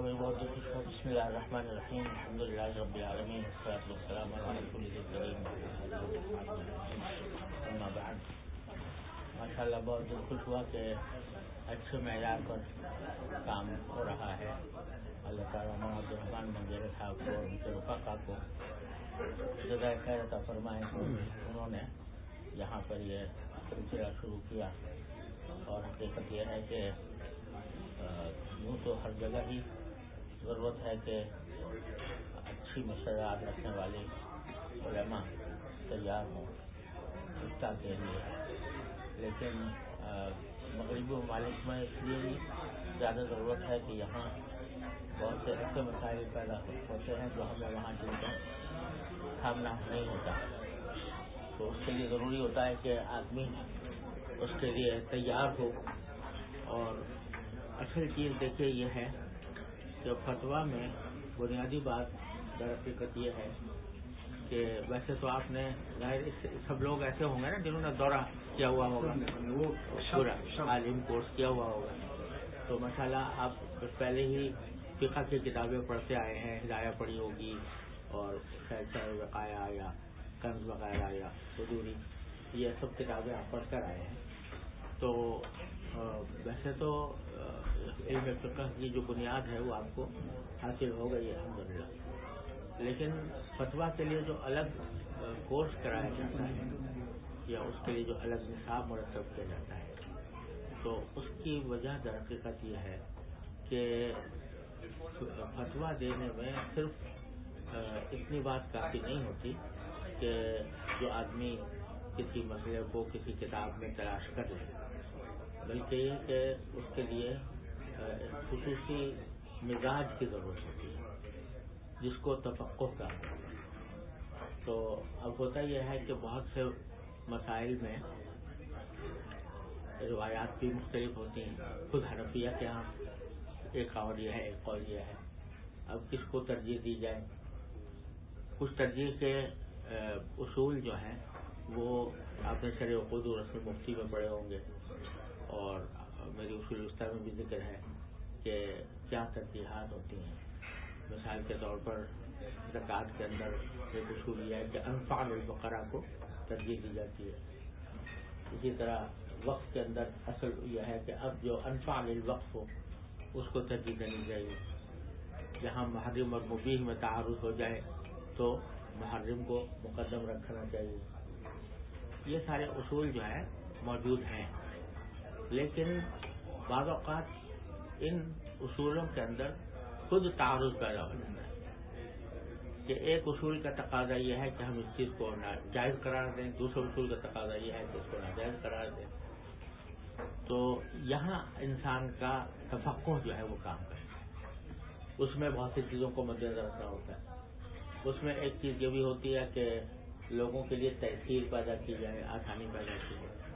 بسم اللہ الرحمن الرحیم، الحمد للہ رب العالمین الصلاۃ والسلام علی رسول کریم ماشاء اللہ بہت دل خوش ہوا کہ اچھے معیار پر کام ہو رہا ہے۔ اللہ تعالیٰ محمد الرحمان منظر صاحب کو، ان کے رفقا کو جگہ خیر عطا فرمائے انہوں نے یہاں پر یہ سلسلہ شروع کیا۔ اور حقیقت یہ ہے کہ یوں تو ہر جگہ ہی ضرورت ہے کہ اچھی مشرات رکھنے والے علماء تیار ہوں سستا کے لیے۔ لیکن مغربی ممالک میں اس لیے ہی زیادہ ضرورت ہے کہ یہاں بہت سے ایسے مسائل پیدا ہوتے ہیں جو ہمیں وہاں جن کا سامنا نہیں ہوتا۔ تو اس کے لیے ضروری ہوتا ہے کہ آدمی اس کے لیے تیار ہو اور اصل چیز دیکھیے یہ ہے کہ فتوا میں بنیادی بات در حقیقت یہ ہے کہ ویسے تو آپ نے ظاہر سب لوگ ایسے ہوں گے نا جنہوں نے دورہ کیا ہوا ہوگا۔ پورا عالم کورس کیا ہوا ہوگا۔ تو اللہ آپ پہلے ہی فقہ کی کتابیں پڑھتے آئے ہیں ہدایہ پڑھی ہوگی اور خیر وقایا یا کنز وغیرہ یا حضوری یہ سب کتابیں آپ پڑھ کر آئے ہیں۔ تو ویسے تو علم فقہ کی جو بنیاد ہے وہ آپ کو حاصل ہو گئی ہے الحمد للہ لیکن فتوا کے لیے جو الگ کورس کرایا جاتا ہے یا اس کے لیے جو الگ نصاب مرتب کیا جاتا ہے، تو اس کی وجہ در حقیقت یہ ہے کہ فتوا دینے میں صرف اتنی بات کافی نہیں ہوتی کہ جو آدمی کسی مسئلے کو کسی کتاب میں تلاش کر لے، بلکہ یہ کہ اس کے لیے خصوصی مزاج کی ضرورت ہوتی ہے، جس کو تفقع کا تو اب ہوتا یہ ہے کہ بہت سے مسائل میں روایات بھی مختلف ہوتی ہیں۔ خود حنفیہ کے یہاں ایک اور یہ ہے، ایک اور یہ ہے۔ اب کس کو ترجیح دی جائے؟ کچھ ترجیح کے اصول جو ہیں، وہ آپ نے شرح خود رسم مفتی میں پڑھے ہوں گے۔ اور میری اصول وسطی میں بھی ذکر ہے کہ کیا ترجیحات ہوتی ہیں۔ مثال کے طور پر زکوٰۃ کے اندر ایک اصول یہ ہے کہ انفال البقرا کو ترجیح دی جاتی ہے۔ اسی طرح وقت کے اندر اصل یہ ہے کہ اب جو انفال الوقف ہو، اس کو ترجیح دینی چاہیے۔ جہاں محرم اور مبیح میں تعارف ہو جائے تو محرم کو مقدم رکھنا چاہیے۔ یہ سارے اصول جو ہے موجود ہیں۔ لیکن بعض اوقات ان اصولوں کے اندر خود تعارف پیدا ہو جاتا ہے کہ ایک اصول کا تقاضا یہ ہے کہ ہم اس چیز کو جائز قرار دیں، دوسرے اصول کا تقاضا یہ ہے کہ اس کو ناجائز قرار دیں۔ تو یہاں انسان کا تفقع جو ہے وہ کام کرے۔ اس میں بہت سی چیزوں کو مد نظر رکھنا ہوتا ہے۔ اس میں ایک چیز یہ بھی ہوتی ہے کہ لوگوں کے لیے تحصیل پیدا کی جائے، آسانی پیدا کی جائے۔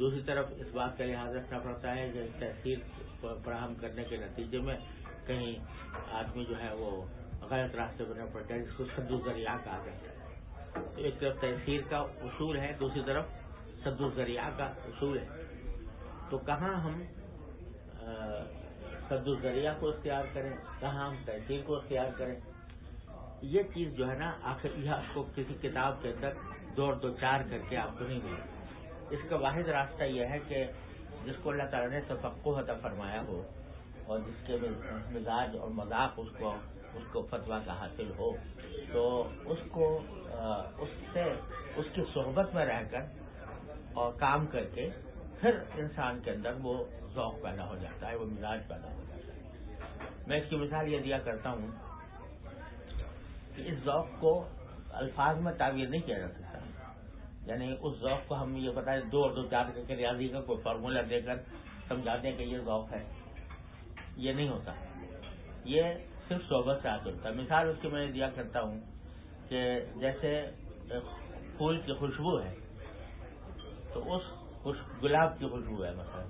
دوسری طرف اس بات کا لحاظ رکھنا پڑتا ہے کہ تحصیل فراہم کرنے کے نتیجے میں کہیں آدمی جو ہے وہ غلط راستے بننا پڑتا ہے جس کو سد الزریعہ کہا جاتا ہے۔ تو ایک طرف تحصیل کا اصول ہے، دوسری طرف سد الزریعہ کا اصول ہے۔ تو کہاں ہم سد الزریعہ کو اختیار کریں؟ کہاں ہم تحصیل کو اختیار کریں؟ یہ چیز جو ہے نا، آخر یہ آپ کو کسی کتاب کے اندر دوڑ دو چار کر کے آپ کو نہیں ملے۔ اس کا واحد راستہ یہ ہے کہ جس کو اللہ تعالیٰ نے تفقع عطا فرمایا ہو اور جس کے مزاج اور مذاق اس کو اس کو فتوا کا حاصل ہو، تو اس کو اس سے اس کی صحبت میں رہ کر اور کام کر کے پھر انسان کے اندر وہ ذوق پیدا ہو جاتا ہے، وہ مزاج پیدا ہو جاتا ہے۔ میں اس کی مثال یہ دیا کرتا ہوں کہ اس ذوق کو الفاظ میں تعبیر نہیں کیا جا سکتا۔ یعنی اس ذوق کو ہم یہ بتائیں، دو اور دو چار کر کے ریاضی کا کوئی فارمولہ دے کر سمجھا دیں کہ یہ ذوق ہے۔ یہ نہیں ہوتا۔ یہ صرف صحبت سے حاصل ہوتا ہے۔ مثال اس کی میں دیا کرتا ہوں کہ جیسے پھول کی خوشبو ہے، تو اس گلاب کی خوشبو ہے مثلا،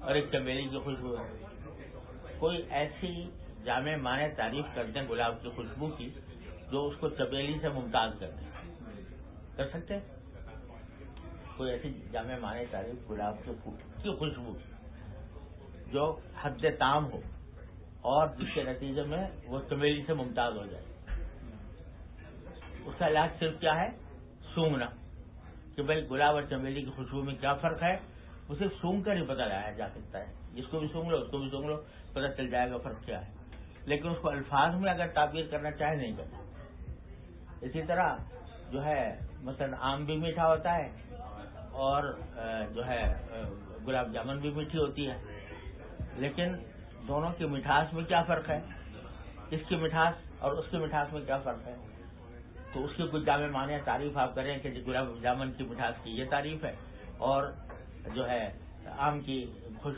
اور ایک چمیلی کی خوشبو ہے۔ کوئی ایسی جامع معنی تعریف کرتے ہیں گلاب کی خوشبو کی، جو اس کو چبیلی سے ممتاز کر دیں۔ کر سکتے کوئی ایسی جامع معنی تعریف گلاب کی خوشبو جو حد تام ہو اور جس کے نتیجے میں وہ چمیلی سے ممتاز ہو جائے۔ اس کا علاج صرف کیا ہے؟ سونگنا۔ کہ بھائی گلاب اور چمیلی کی خوشبو میں کیا فرق ہے؟ اسے سونگ کر ہی پتہ لگایا جا سکتا ہے۔ جس کو بھی سونگ لو، اس کو بھی سونگ لو، پتہ چل جائے گا فرق کیا ہے۔ لیکن اس کو الفاظ میں اگر تعبیر کرنا چاہے، نہیں کرنا۔ اسی طرح جو ہے، مثلا آم بھی میٹھا ہوتا ہے اور جو ہے گلاب جامن بھی میٹھی ہوتی ہے۔ لیکن دونوں کی مٹھاس میں کیا فرق ہے؟ اس کی مٹھاس اور اس کی مٹھاس میں کیا فرق ہے؟ تو اس کی کچھ جامع معنی تعریف آپ کریں کہ گلاب جامن کی مٹھاس کی یہ تعریف ہے اور جو ہے، آم کی خوش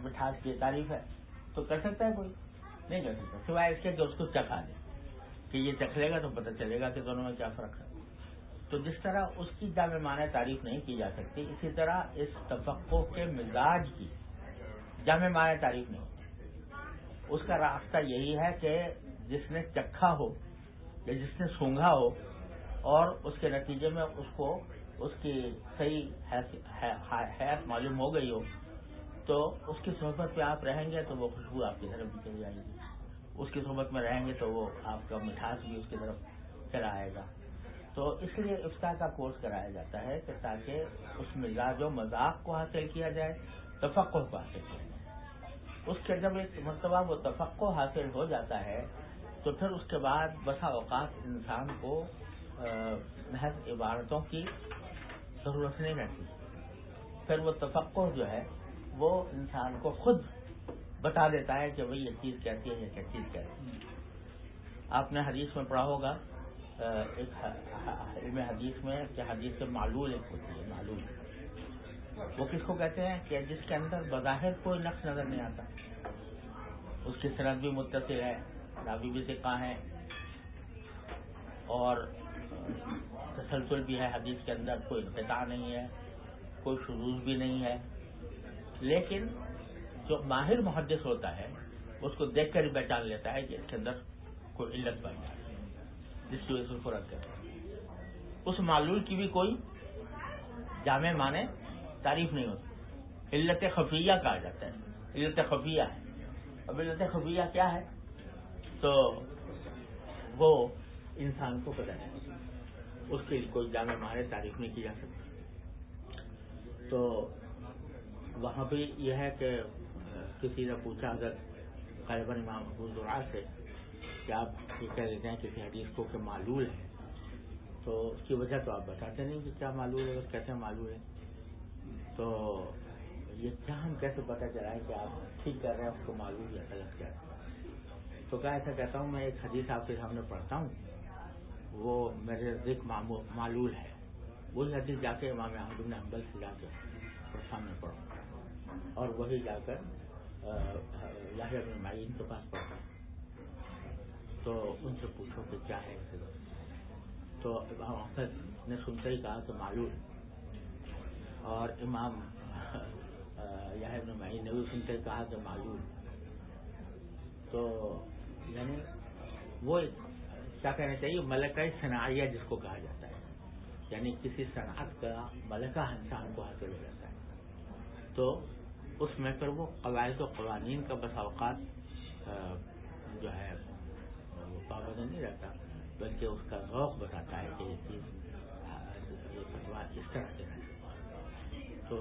مٹھاس کی تعریف ہے۔ تو کر سکتا ہے کوئی؟ نہیں کر سکتا۔ سوائے اس کے کہ اس کو چکھا دے۔ کہ یہ چکھ لے گا تو پتہ چلے گا کہ دونوں میں کیا فرق ہے۔ تو جس طرح اس کی جامع معنی تعریف نہیں کی جا سکتی، اسی طرح اس تفقع کے مزاج کی جامع معنی تعریف نہیں۔ ہوتی اس کا راستہ یہی ہے کہ جس نے چکھا ہو یا جس نے سونگا ہو اور اس کے نتیجے میں اس کو اس کی صحیح حیات معلوم ہو گئی ہو، تو اس کی صحبت پہ آپ رہیں گے تو وہ خوشبو آپ کی طرف بھی چلی جائے گی۔ اس کی صحبت میں رہیں گے تو وہ آپ کا مٹھاس بھی اس کی طرف چلا آئے گا۔ تو اس لیے افطار کا کورس کرایا جاتا ہے کہ تاکہ اس مزاج و مذاق کو حاصل کیا جائے تفقع کو حاصل کیا جائے۔ اس کے جب ایک مرتبہ وہ تفقع حاصل ہو جاتا ہے، تو پھر اس کے بعد بسا اوقات انسان کو محض عبارتوں کی ضرورت نہیں رہتی۔ پھر وہ تفقع جو ہے، وہ انسان کو خود بتا دیتا ہے کہ بھائی یہ چیز کہتی ہے یہ کیا چیز کہتی ہے آپ نے حدیث میں پڑھا ہوگا ایک علم حدیث میں کہ حدیث سے معلول ایک ہوتی ہے، معلول۔ وہ کس کو کہتے ہیں کہ جس کے اندر بظاہر کوئی نقص نظر نہیں آتا۔ اس کی صنعت بھی متصل ہے رابی بھی سکھا ہے اور تسلسل بھی ہے حدیث کے اندر، کوئی انتظار نہیں ہے، کوئی شروع بھی نہیں ہے۔ لیکن جو ماہر محدث ہوتا ہے، اس کو دیکھ کر ہی پہچان لیتا ہے کہ اس کے اندر کوئی علت بن جائے۔ جس کی وجہ سے فرق کرتا اس معلول کی بھی کوئی جامع معنی تعریف نہیں ہوتی۔ علت خفیہ کہا جاتا ہے۔ علت خفیہ ہے۔ اب علت خفیہ کیا ہے؟ تو وہ انسان کو پتہ نہیں۔ اس کی کوئی جامع معنی تعریف نہیں کی جا سکتی۔ تو وہاں پہ یہ ہے کہ کسی نے پوچھا، اگر غالباً امام ابو زرا سے کہ آپ یہ کہہ دیتے ہیں کسی حدیث کو کہ معلول ہے۔ تو اس کی وجہ تو آپ بتاتے نہیں کہ کیا معلول ہے کیسے معلول ہے۔ تو یہ کیا ہم کیسے پتہ چلا ہے کہ آپ ٹھیک کر رہے ہیں، اس کو معلوم یا غلط کیا تو کیا ایسا کہتا ہوں؟ میں ایک حدیث آپ کے سامنے پڑھتا ہوں۔ وہ میرے ذک معلول ہے۔ وہی حدیث جا کے امام احمد نے حمبل سے جا کے سامنے پڑھوں۔ اور وہی جا کر معین کے پاس پڑھتا ہوں۔ تو ان سے پوچھو کہ کیا ہے تو امام احمد نے سنتے ہی کہا کہ معلوم۔ اور امام ابن معین نے بھی سنتے کہا کہ معلوم۔ تو یعنی وہ کیا کہنا چاہیے؟ ملکہ صنعیہ جس کو کہا جاتا ہے۔ یعنی کسی صنعت کا ملکہ انسان کو حاصل ہو جاتا ہے۔ تو اس میں پھر وہ قواعد و قوانین کا بس اوقات پابند نہیں رہتا بلکہ اس کا ذوق بتاتا ہے کہ یہ چیز اس طرح سے تو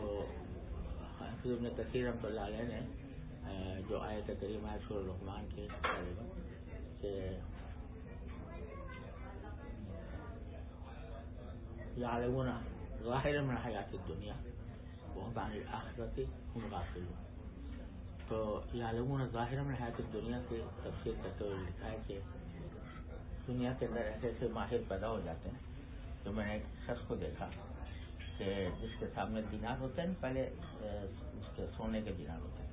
حافظ ابن تصیر رحمۃ اللہ علیہ نے جو آئے تھے کریم آئے سور الرحمان کے کہ یعلمون ظاہر من حیات دنیا بہت عن آخرتی ہم غافل تو یعلمون ظاہر من حیات دنیا کے تفصیل کرتے ہوئے لکھا ہے کہ دنیا کے اندر ایسے ایسے ماہر پیدا ہو جاتے ہیں۔ تو میں نے ایک شخص کو دیکھا کہ جس کے سامنے دینار ہوتے ہیں پہلے اس کے سونے کے دینار ہوتے ہیں۔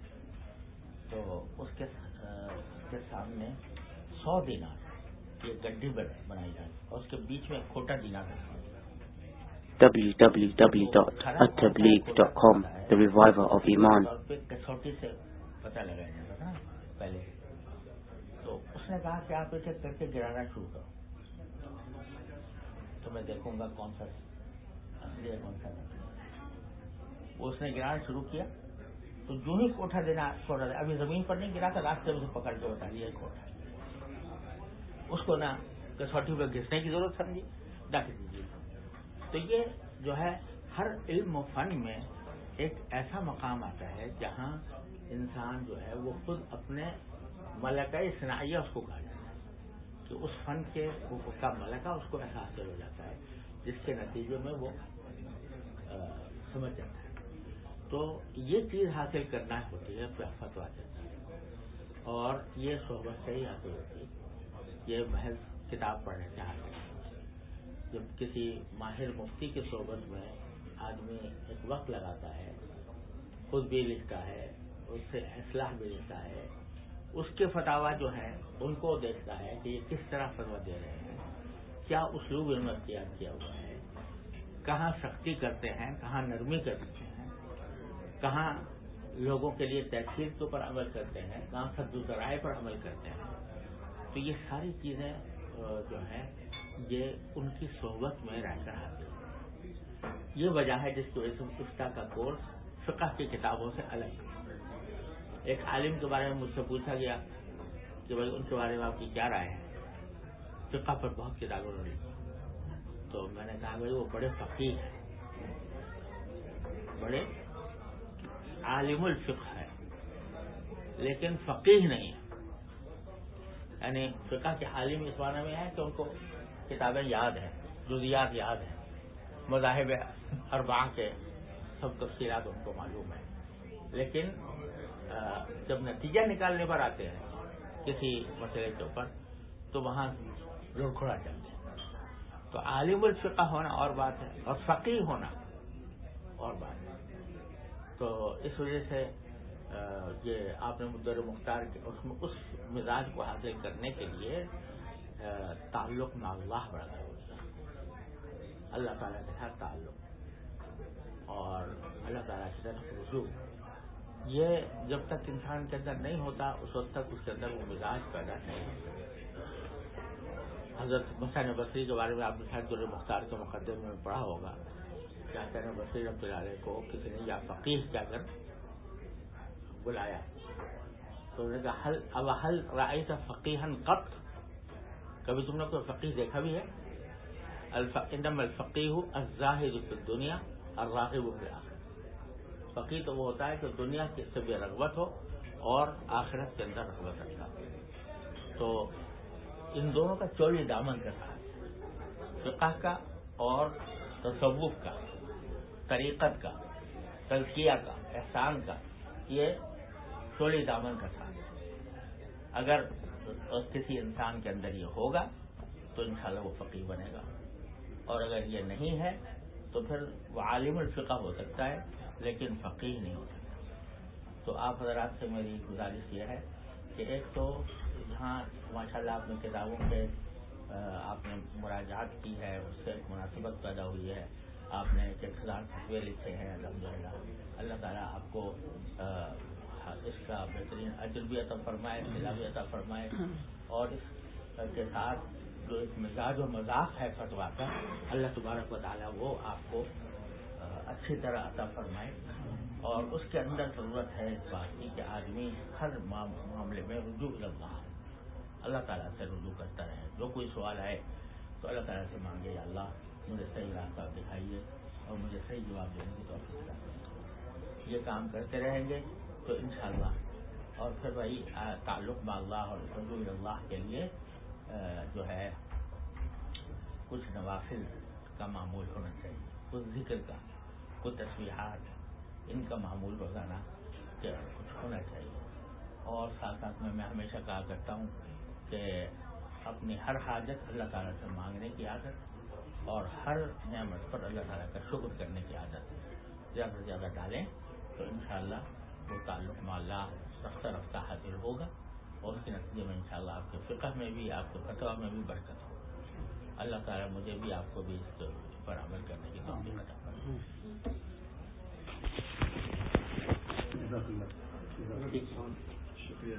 تو اس کے سامنے سو دینار یہ گڈی بنائی جائے اور اس کے بیچ میں کھوٹا دینار ہوتا ہے www.attableek.com The Reviver of Iman کسوٹی سے پتہ لگایا جاتا تھا پہلے۔ تو اس نے کہا کہ آپ اسے کر کے گرانا شروع کرو۔ تو میں دیکھوں گا کون سا اصلی ہے، کون سا وہ اس نے گرانا شروع کیا۔ تو جو ہی کوٹھا دینا چھوڑا دیا ابھی زمین پر نہیں گرا تھا، راستے میں پکڑ کے بتا دیا کوٹھا۔ اس کو نہ کسوٹی پہ گھسنے کی ضرورت سمجھی ڈاک دیجیے تو یہ جو ہے، ہر علم و فن میں ایک ایسا مقام آتا ہے جہاں انسان جو ہے، وہ خود اپنے ملکہ صنعیہ اس کو کہا جاتا ہے۔ کہ اس فن کے کا ملکہ اس کو ایسا حاصل ہو جاتا ہے، جس کے نتیجے میں وہ سمجھ جاتا ہے۔ تو یہ چیز حاصل کرنا ہوتی ہے فتوا چلتی ہے۔ اور یہ صحبت سے ہی حاصل ہوتی ہے۔ یہ محض کتاب پڑھنے سے حاصل جب کسی ماہر مفتی کی صحبت میں آدمی ایک وقت لگاتا ہے، خود بھی لکھتا ہے، اس سے اصلاح بھی لیتا ہے اس کے فتوا جو ہیں، ان کو دیکھتا ہے کہ یہ کس طرح فتوا دے رہے ہیں۔ کیا اسلوب علم اختیار کیا ہوا ہے؟ کہاں سختی کرتے ہیں، کہاں نرمی کرتے ہیں؟ کہاں لوگوں کے لیے تحصیل کے اوپر عمل کرتے ہیں، کہاں سد ذرائع پر عمل کرتے ہیں؟ تو یہ ساری چیزیں جو ہیں، یہ ان کی صحبت میں رہ کر آتی ہیں۔ یہ وجہ ہے جس کی وجہ سے کا کورس، فقہ کی کتابوں سے الگ ایک عالم کے بارے میں مجھ سے پوچھا گیا کہ بھائی ان کے بارے میں آپ کی کیا رائے ہے؟ فقہ پر بہت کتابیں انہوں نے تو میں نے کہا بھائی وہ بڑے فقیر ہیں۔ بڑے عالم الفقہ ہے لیکن فقیر نہیں ہے یعنی فقہ کے عالم اس معنی میں ہے کہ ان کو کتابیں یاد ہیں، جزیات یاد ہیں۔ مذاہب ارباں کے سب تفصیلات ان کو معلوم ہے لیکن جب نتیجہ نکالنے پر آتے ہیں، کسی مسئلے کے اوپر، تو وہاں رڑکھڑا چلتے ہیں تو عالم الفقہ ہونا اور بات ہے، اور فقیر ہونا اور بات ہے۔ تو اس وجہ سے یہ آپ نے مدر مختار اس اس مزاج کو حاصل کرنے کے لیے تعلق میں اللہ بڑا ضروری ہے۔ اللہ تعالیٰ کے ساتھ تعلق اور اللہ تعالیٰ کی طرف رجوع۔ یہ جب تک انسان کے اندر نہیں ہوتا، اس وقت تک اس کے اندر وہ مزاج پیدا نہیں ہوتا۔ حضرت مسین بصری کے بارے میں آپ نے شاید در مختار کے مقدمے میں پڑھا ہوگا کیا کہنا بصری رحمۃ اللہ کو کسی نے یا فقیر کیا کر بلایا۔ تو انہوں نے کہا حل اب حل رائے کا فقیحن قط؟ کبھی تم نے کوئی فقیر دیکھا بھی ہے؟ انم الفقی ہوں الظاہر دنیا اور راغب الآخر فقیر تو وہ ہوتا ہے کہ دنیا کی سے بے رغبت ہو اور آخرت کے اندر رغبت رکھتا تو ان دونوں کا چولی دامن کا ساتھ، فقہ کا اور تصوف کا، طریقت کا، تزکیہ کا، احسان کا، یہ چولی دامن کا ساتھ۔ اگر کسی انسان کے اندر یہ ہوگا تو انشاءاللہ وہ فقیر بنے گا۔ اور اگر یہ نہیں ہے تو پھر وہ عالم الفقہ ہو سکتا ہے۔ لیکن فقیر نہیں ہو سکتا تو آپ حضرات سے میری گزارش یہ ہے کہ ایک تو جہاں ماشاء اللہ آپ نے کتابوں کے آپ نے مراجات کی ہے، اس سے ایک مناسبت پیدا ہوئی ہے۔ آپ نے ایک ہزار فتوے لکھے ہیں الحمد للہ اللہ تعالیٰ آپ کو اس کا بہترین اجر بھی عطا فرمائے ملا بھی عطا فرمائے۔ اور اس کے ساتھ جو ایک مزاج و مذاق ہے فتوا کا، اللہ تبارک و تعالیٰ وہ آپ کو اچھی طرح عطا فرمائے۔ اور اس کے اندر ضرورت ہے اس بات کی کہ آدمی ہر معاملے میں رجوع اللہ اللہ تعالیٰ سے رجوع کرتا رہے۔ جو کوئی سوال آئے تو اللہ تعالیٰ سے مانگے، یا اللہ مجھے صحیح راستہ دکھائیے اور مجھے صحیح جواب دینے کی توفیق یہ کام کرتے رہیں گے تو انشاءاللہ۔ اور پھر وہی تعلق با اللہ اور رجوع اللہ کے لیے جو ہے، کچھ نوافل کا معمول ہونا چاہیے، کچھ ذکر کا۔ کچھ تصویرات ان کا معمول روزانہ کچھ ہونا چاہیے۔ اور ساتھ ساتھ میں میں ہمیشہ کہا کرتا ہوں کہ اپنی ہر حاجت اللہ تعالیٰ سے مانگنے کی عادت اور ہر نعمت پر اللہ تعالیٰ کا شکر کرنے کی عادت زیادہ سے زیادہ ڈالیں تو انشاءاللہ وہ تعلق معلّہ رفتہ رفتہ حاصل ہوگا اور اس کے نتیجے میں انشاءاللہ آپ کے فقہ میں بھی، آپ کے فتوا میں بھی برکت ہو اللہ تعالیٰ مجھے بھی آپ کو بھی اس پر عمل کرنے کی توفیق عطا فرمائے۔ شکریہ